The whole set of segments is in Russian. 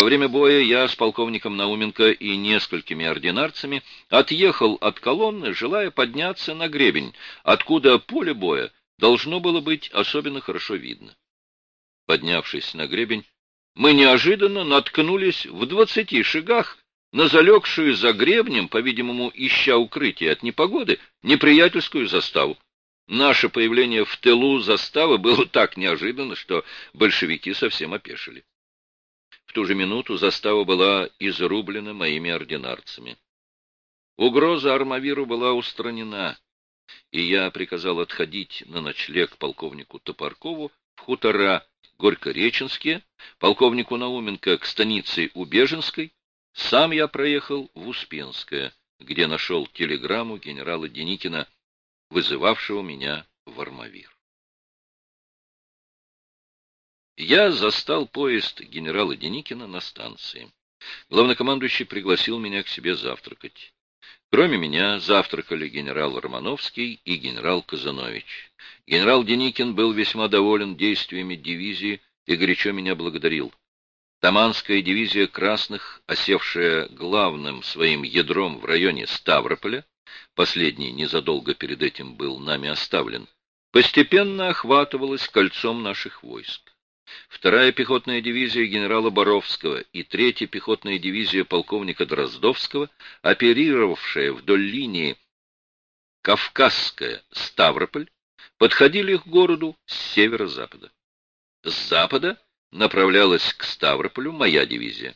Во время боя я с полковником Науменко и несколькими ординарцами отъехал от колонны, желая подняться на гребень, откуда поле боя должно было быть особенно хорошо видно. Поднявшись на гребень, мы неожиданно наткнулись в двадцати шагах на залегшую за гребнем, по-видимому, ища укрытие от непогоды, неприятельскую заставу. Наше появление в тылу заставы было так неожиданно, что большевики совсем опешили. В ту же минуту застава была изрублена моими ординарцами. Угроза Армавиру была устранена, и я приказал отходить на ночлег полковнику Топоркову в хутора Горькореченские, полковнику Науменко к станице Убеженской, сам я проехал в Успенское, где нашел телеграмму генерала Деникина, вызывавшего меня в Армавир. Я застал поезд генерала Деникина на станции. Главнокомандующий пригласил меня к себе завтракать. Кроме меня завтракали генерал Романовский и генерал Казанович. Генерал Деникин был весьма доволен действиями дивизии и горячо меня благодарил. Таманская дивизия красных, осевшая главным своим ядром в районе Ставрополя, последний незадолго перед этим был нами оставлен, постепенно охватывалась кольцом наших войск. Вторая пехотная дивизия генерала Боровского и третья пехотная дивизия полковника Дроздовского, оперировавшая вдоль линии Кавказская Ставрополь, подходили к городу с северо-запада. С запада направлялась к Ставрополю моя дивизия.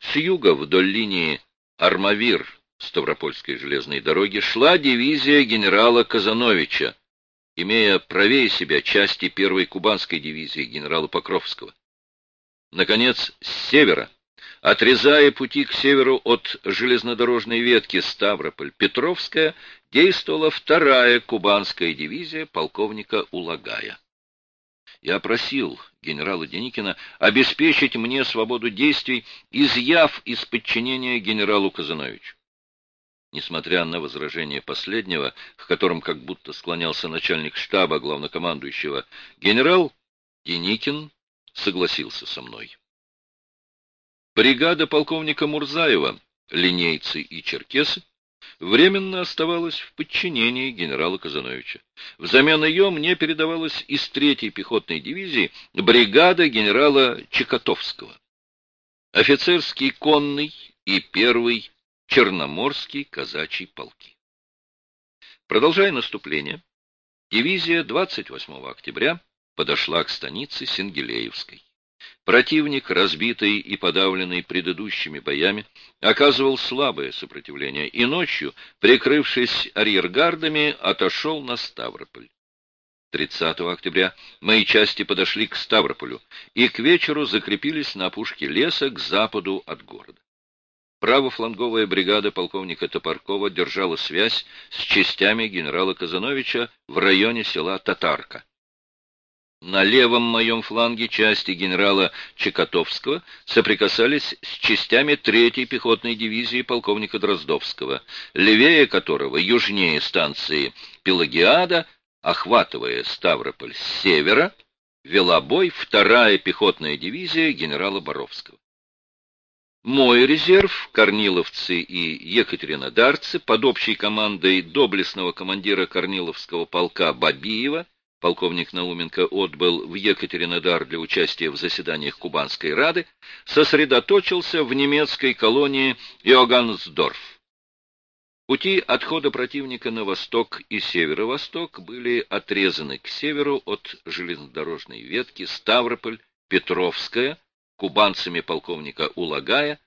С юга вдоль линии Армавир Ставропольской железной дороги шла дивизия генерала Казановича, имея правее себя части первой кубанской дивизии генерала Покровского. Наконец, с севера, отрезая пути к северу от железнодорожной ветки Ставрополь-Петровская, действовала вторая кубанская дивизия полковника Улагая. Я просил генерала Деникина обеспечить мне свободу действий, изъяв из подчинения генералу Казановичу. Несмотря на возражения последнего, к которым как будто склонялся начальник штаба главнокомандующего, генерал Деникин согласился со мной. Бригада полковника Мурзаева, линейцы и черкесы, временно оставалась в подчинении генерала Казановича. Взамен ее мне передавалась из третьей пехотной дивизии бригада генерала Чекотовского. Офицерский конный и первый Черноморский казачий полки. Продолжая наступление, дивизия 28 октября подошла к станице Сингелеевской. Противник, разбитый и подавленный предыдущими боями, оказывал слабое сопротивление и ночью, прикрывшись арьергардами, отошел на Ставрополь. 30 октября мои части подошли к Ставрополю и к вечеру закрепились на опушке леса к западу от города. Правофланговая бригада полковника Топоркова держала связь с частями генерала Казановича в районе села Татарка. На левом моем фланге части генерала Чекотовского соприкасались с частями третьей пехотной дивизии полковника Дроздовского, левее которого, южнее станции Пелагиада, охватывая Ставрополь с севера, вела бой вторая пехотная дивизия генерала Боровского. Мой резерв, корниловцы и екатеринодарцы под общей командой доблестного командира Корниловского полка Бабиева полковник Науменко отбыл в Екатеринодар для участия в заседаниях Кубанской Рады, сосредоточился в немецкой колонии Иоганнсдорф. Пути отхода противника на восток и северо-восток были отрезаны к северу от железнодорожной ветки Ставрополь, Петровская, кубанцами полковника Улагая,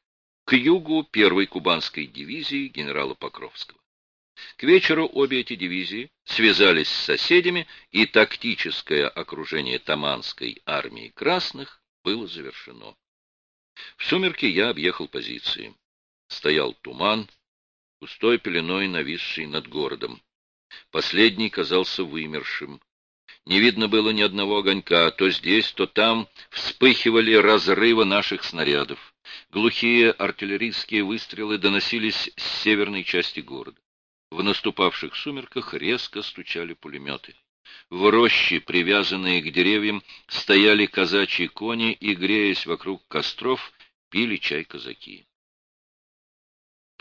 к югу первой кубанской дивизии генерала Покровского. К вечеру обе эти дивизии связались с соседями, и тактическое окружение Таманской армии красных было завершено. В сумерки я объехал позиции. Стоял туман, густой пеленой нависший над городом. Последний казался вымершим. Не видно было ни одного огонька, то здесь, то там вспыхивали разрывы наших снарядов. Глухие артиллерийские выстрелы доносились с северной части города. В наступавших сумерках резко стучали пулеметы. В роще, привязанные к деревьям, стояли казачьи кони и, греясь вокруг костров, пили чай казаки.